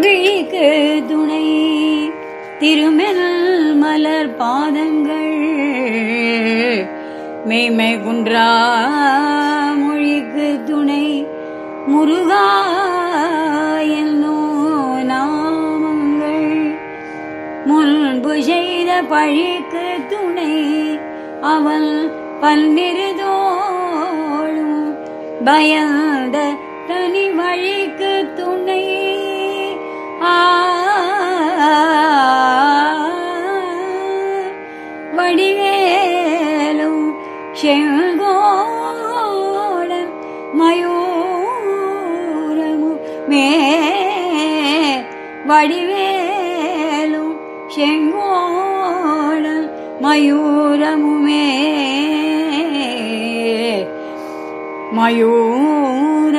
விழிக்கு துணை திருமெல் மலர் பாதங்கள் மெய்மை குன்றா மொழிக்கு துணை முருகா என்னோ நாமங்கள். முன்பு செய்த பழிக்கு துணை அவள் பன்னிருதோழும் பயந்த தனி வழிக்கு வடிவேலும் செங்கோட மயூரமு மே வடிவேலும் செங்கோடம் மயூரமுமே மயூர